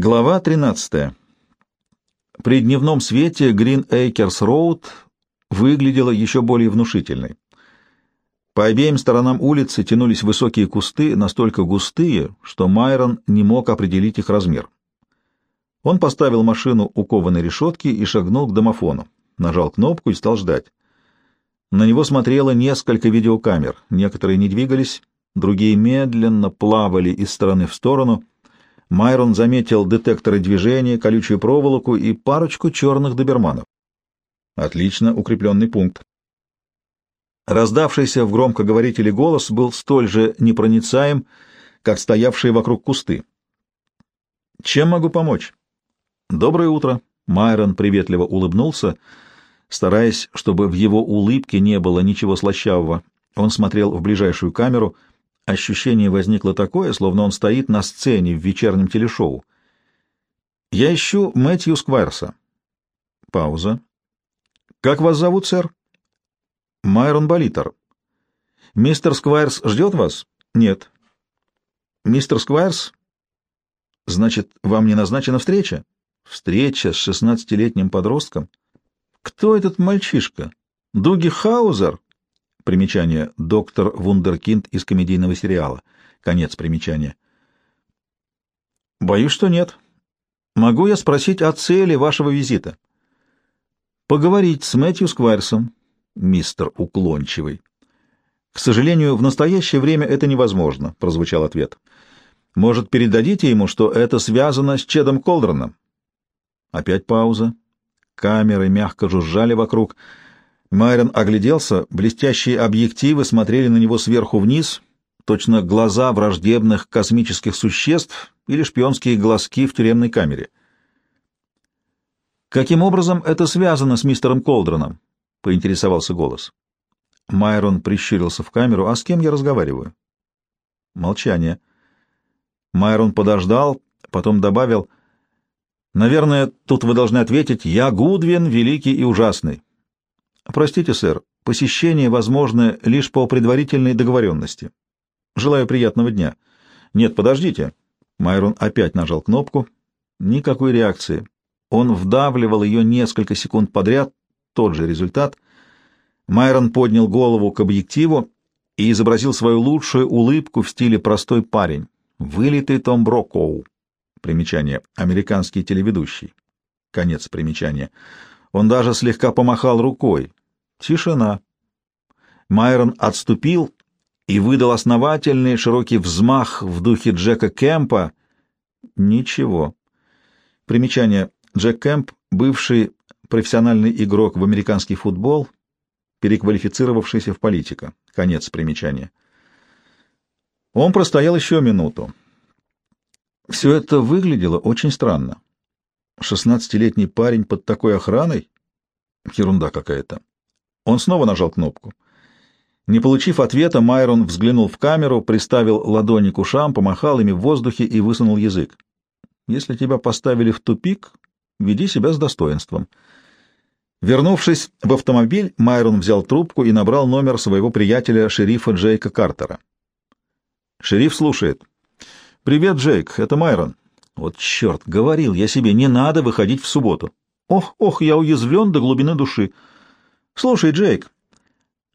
Глава 13. При дневном свете Грин Эйкерс Роуд выглядела еще более внушительной. По обеим сторонам улицы тянулись высокие кусты, настолько густые, что Майрон не мог определить их размер. Он поставил машину у кованой решетки и шагнул к домофону, нажал кнопку и стал ждать. На него смотрело несколько видеокамер, некоторые не двигались, другие медленно плавали из стороны в сторону — Майрон заметил детекторы движения, колючую проволоку и парочку черных доберманов. Отлично укрепленный пункт. Раздавшийся в громкоговорителе голос был столь же непроницаем, как стоявшие вокруг кусты. «Чем могу помочь?» «Доброе утро!» Майрон приветливо улыбнулся, стараясь, чтобы в его улыбке не было ничего слащавого. Он смотрел в ближайшую камеру — Ощущение возникло такое, словно он стоит на сцене в вечернем телешоу. «Я ищу Мэтью Сквайрса». Пауза. «Как вас зовут, сэр?» «Майрон Болитер». «Мистер Сквайрс ждет вас?» «Нет». «Мистер Сквайрс?» «Значит, вам не назначена встреча?» «Встреча с шестнадцатилетним подростком?» «Кто этот мальчишка? Дуги Хаузер?» Примечание. Доктор Вундеркинд из комедийного сериала. Конец примечания. Боюсь, что нет. Могу я спросить о цели вашего визита? Поговорить с Мэтью Сквайрсом, мистер уклончивый. К сожалению, в настоящее время это невозможно, прозвучал ответ. Может, передадите ему, что это связано с Чедом Колдроном? Опять пауза. Камеры мягко жужжали вокруг. Майрон огляделся, блестящие объективы смотрели на него сверху вниз, точно глаза враждебных космических существ или шпионские глазки в тюремной камере. «Каким образом это связано с мистером Колдроном?» — поинтересовался голос. Майрон прищурился в камеру. «А с кем я разговариваю?» Молчание. Майрон подождал, потом добавил. «Наверное, тут вы должны ответить, я Гудвин, великий и ужасный. Простите, сэр, посещение возможно лишь по предварительной договоренности. Желаю приятного дня. Нет, подождите. Майрон опять нажал кнопку. Никакой реакции. Он вдавливал ее несколько секунд подряд. Тот же результат. Майрон поднял голову к объективу и изобразил свою лучшую улыбку в стиле «простой парень». Вылитый Том Брокоу. Примечание. Американский телеведущий. Конец примечания. Он даже слегка помахал рукой, Тишина. Майрон отступил и выдал основательный широкий взмах в духе Джека Кэмпа. Ничего. Примечание. Джек Кэмп — бывший профессиональный игрок в американский футбол, переквалифицировавшийся в политика. Конец примечания. Он простоял еще минуту. Все это выглядело очень странно. Шестнадцатилетний парень под такой охраной? Ерунда какая-то. Он снова нажал кнопку. Не получив ответа, Майрон взглянул в камеру, приставил ладони к ушам, помахал ими в воздухе и высунул язык. «Если тебя поставили в тупик, веди себя с достоинством». Вернувшись в автомобиль, Майрон взял трубку и набрал номер своего приятеля, шерифа Джейка Картера. «Шериф слушает». «Привет, Джейк, это Майрон». «Вот черт, говорил я себе, не надо выходить в субботу». «Ох, ох, я уязвлен до глубины души». Слушай, Джейк,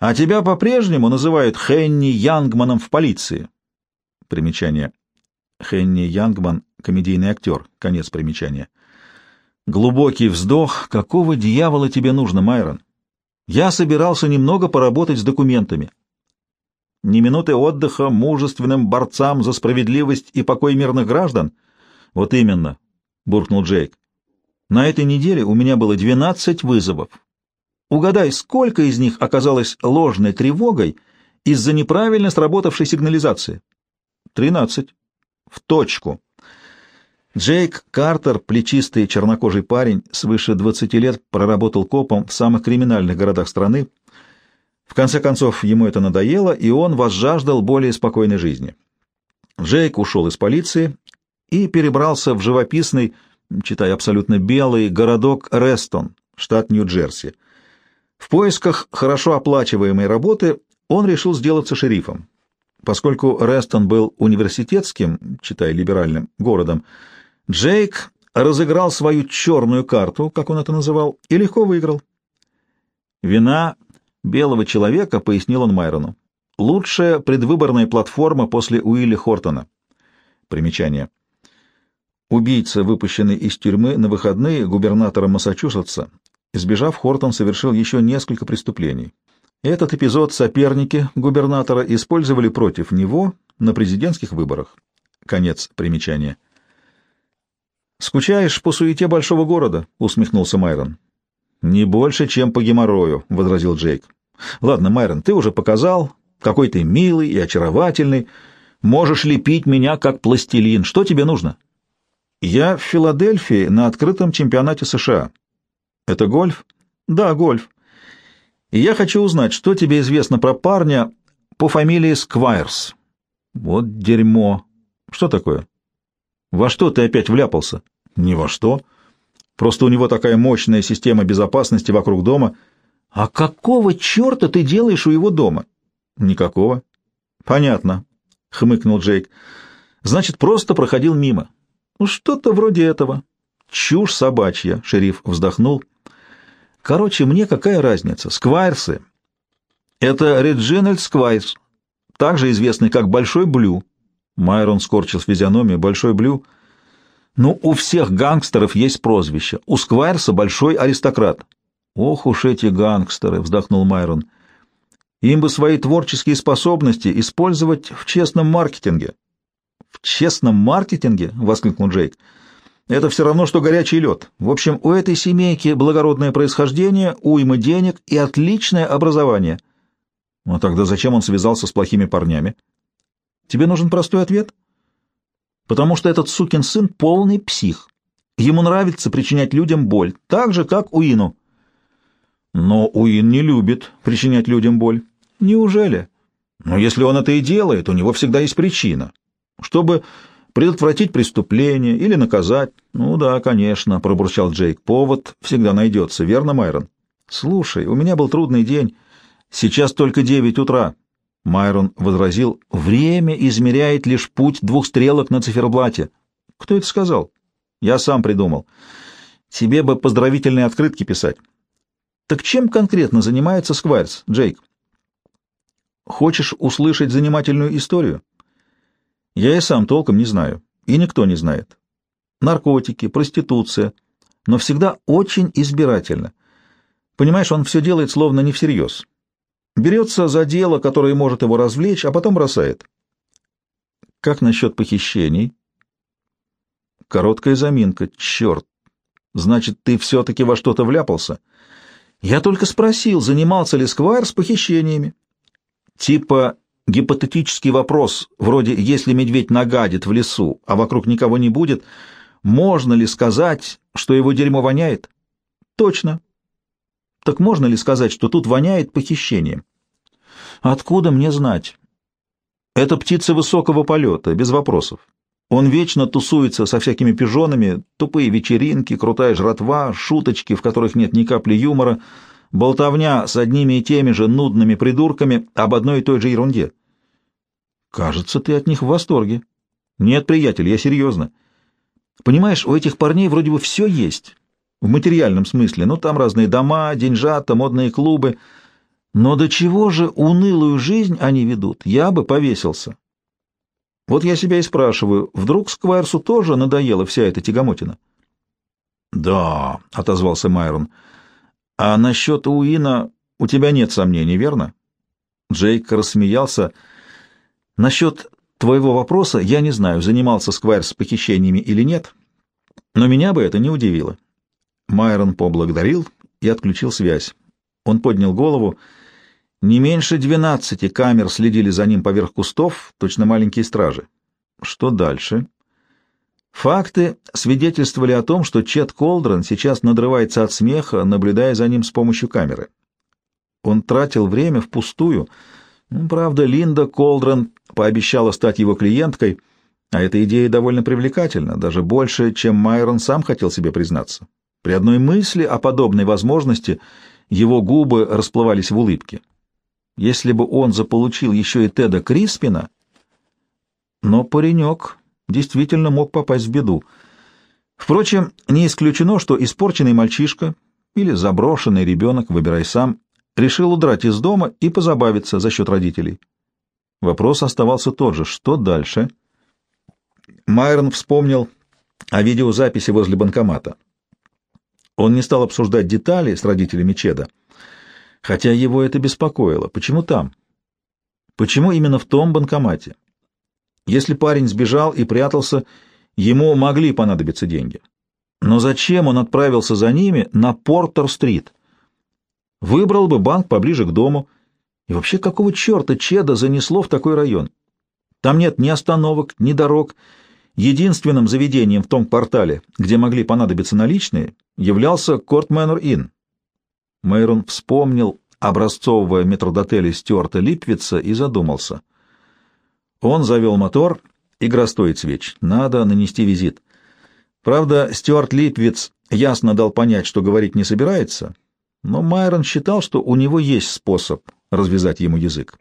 а тебя по-прежнему называют Хенни Янгманом в полиции? Примечание. Хенни Янгман — комедийный актер. Конец примечания. Глубокий вздох. Какого дьявола тебе нужно, Майрон? Я собирался немного поработать с документами. Ни минуты отдыха мужественным борцам за справедливость и покой мирных граждан? Вот именно, — буркнул Джейк. На этой неделе у меня было 12 вызовов, Угадай, сколько из них оказалось ложной тревогой из-за неправильно сработавшей сигнализации? Тринадцать. В точку. Джейк Картер, плечистый чернокожий парень, свыше 20 лет проработал копом в самых криминальных городах страны. В конце концов, ему это надоело, и он возжаждал более спокойной жизни. Джейк ушел из полиции и перебрался в живописный, читай абсолютно белый, городок Рестон, штат Нью-Джерси. В поисках хорошо оплачиваемой работы он решил сделаться шерифом. Поскольку Рестон был университетским, читай либеральным, городом, Джейк разыграл свою черную карту, как он это называл, и легко выиграл. Вина белого человека, пояснил он Майрону. Лучшая предвыборная платформа после Уилли Хортона. Примечание. Убийца, выпущенный из тюрьмы на выходные губернатором Массачусетса, избежав, Хортон совершил еще несколько преступлений. Этот эпизод соперники губернатора использовали против него на президентских выборах. Конец примечания. «Скучаешь по суете большого города?» — усмехнулся Майрон. «Не больше, чем по геморрою», — возразил Джейк. «Ладно, Майрон, ты уже показал, какой ты милый и очаровательный. Можешь лепить меня, как пластилин. Что тебе нужно?» «Я в Филадельфии на открытом чемпионате США». «Это гольф?» «Да, гольф. И я хочу узнать, что тебе известно про парня по фамилии Сквайрс». «Вот дерьмо. Что такое?» «Во что ты опять вляпался?» Ни во что. Просто у него такая мощная система безопасности вокруг дома. А какого черта ты делаешь у его дома? Никакого. Понятно, хмыкнул Джейк. Значит, просто проходил мимо. Ну, что-то вроде этого. Чушь собачья, шериф вздохнул. Короче, мне какая разница? Сквайрсы. Это Реджинальд Сквайрс, также известный как Большой Блю. Майрон скорчил физиономию. Большой Блю — ну, у всех гангстеров есть прозвище. У Сквайрса большой аристократ. Ох уж эти гангстеры, вздохнул Майрон. Им бы свои творческие способности использовать в честном маркетинге. В честном маркетинге? воскликнул Джейк. Это все равно, что горячий лед. В общем, у этой семейки благородное происхождение, уйма денег и отличное образование. Ну тогда зачем он связался с плохими парнями? Тебе нужен простой ответ? потому что этот сукин сын полный псих. Ему нравится причинять людям боль, так же, как Уину. Но Уин не любит причинять людям боль. Неужели? Но если он это и делает, у него всегда есть причина. Чтобы предотвратить преступление или наказать. Ну да, конечно, пробурчал Джейк. Повод всегда найдется, верно, Майрон? Слушай, у меня был трудный день. Сейчас только девять утра. Майрон возразил, время измеряет лишь путь двух стрелок на циферблате. Кто это сказал? Я сам придумал. Тебе бы поздравительные открытки писать. Так чем конкретно занимается Сквайрс, Джейк? Хочешь услышать занимательную историю? Я и сам толком не знаю, и никто не знает. Наркотики, проституция, но всегда очень избирательно. Понимаешь, он все делает словно не всерьез. Берется за дело, которое может его развлечь, а потом бросает. Как насчет похищений? Короткая заминка. Черт! Значит, ты все-таки во что-то вляпался? Я только спросил, занимался ли Сквайр с похищениями. Типа гипотетический вопрос, вроде «если медведь нагадит в лесу, а вокруг никого не будет», можно ли сказать, что его дерьмо воняет? Точно. Так можно ли сказать, что тут воняет похищением? Откуда мне знать? Это птица высокого полета, без вопросов. Он вечно тусуется со всякими пижонами, тупые вечеринки, крутая жратва, шуточки, в которых нет ни капли юмора, болтовня с одними и теми же нудными придурками об одной и той же ерунде. Кажется, ты от них в восторге. Нет, приятель, я серьезно. Понимаешь, у этих парней вроде бы все есть. В материальном смысле. Ну, там разные дома, деньжата, модные клубы. Но до чего же унылую жизнь они ведут? Я бы повесился. Вот я себя и спрашиваю, вдруг Сквайрсу тоже надоела вся эта тягомотина? — Да, — отозвался Майрон. — А насчет Уина у тебя нет сомнений, верно? Джейк рассмеялся. — Насчет твоего вопроса я не знаю, занимался Сквайрс похищениями или нет, но меня бы это не удивило. Майрон поблагодарил и отключил связь. Он поднял голову. Не меньше двенадцати камер следили за ним поверх кустов, точно маленькие стражи. Что дальше? Факты свидетельствовали о том, что Чет Колдрон сейчас надрывается от смеха, наблюдая за ним с помощью камеры. Он тратил время впустую. Ну, правда, Линда Колдрон пообещала стать его клиенткой, а эта идея довольно привлекательна, даже больше, чем Майрон сам хотел себе признаться. При одной мысли о подобной возможности его губы расплывались в улыбке. Если бы он заполучил еще и Теда Криспина... Но паренек действительно мог попасть в беду. Впрочем, не исключено, что испорченный мальчишка или заброшенный ребенок, выбирай сам, решил удрать из дома и позабавиться за счет родителей. Вопрос оставался тот же. Что дальше? Майрон вспомнил о видеозаписи возле банкомата. Он не стал обсуждать детали с родителями Чеда, хотя его это беспокоило. Почему там? Почему именно в том банкомате? Если парень сбежал и прятался, ему могли понадобиться деньги. Но зачем он отправился за ними на Портер-стрит? Выбрал бы банк поближе к дому. И вообще, какого черта Чеда занесло в такой район? Там нет ни остановок, ни дорог. Единственным заведением в том квартале, где могли понадобиться наличные, являлся Корт Мэннер Инн. Мэйрон вспомнил образцового метродотеля Стюарта Липвица и задумался. Он завел мотор, игра стоит свеч, надо нанести визит. Правда, Стюарт Липвиц ясно дал понять, что говорить не собирается, но Майрон считал, что у него есть способ развязать ему язык.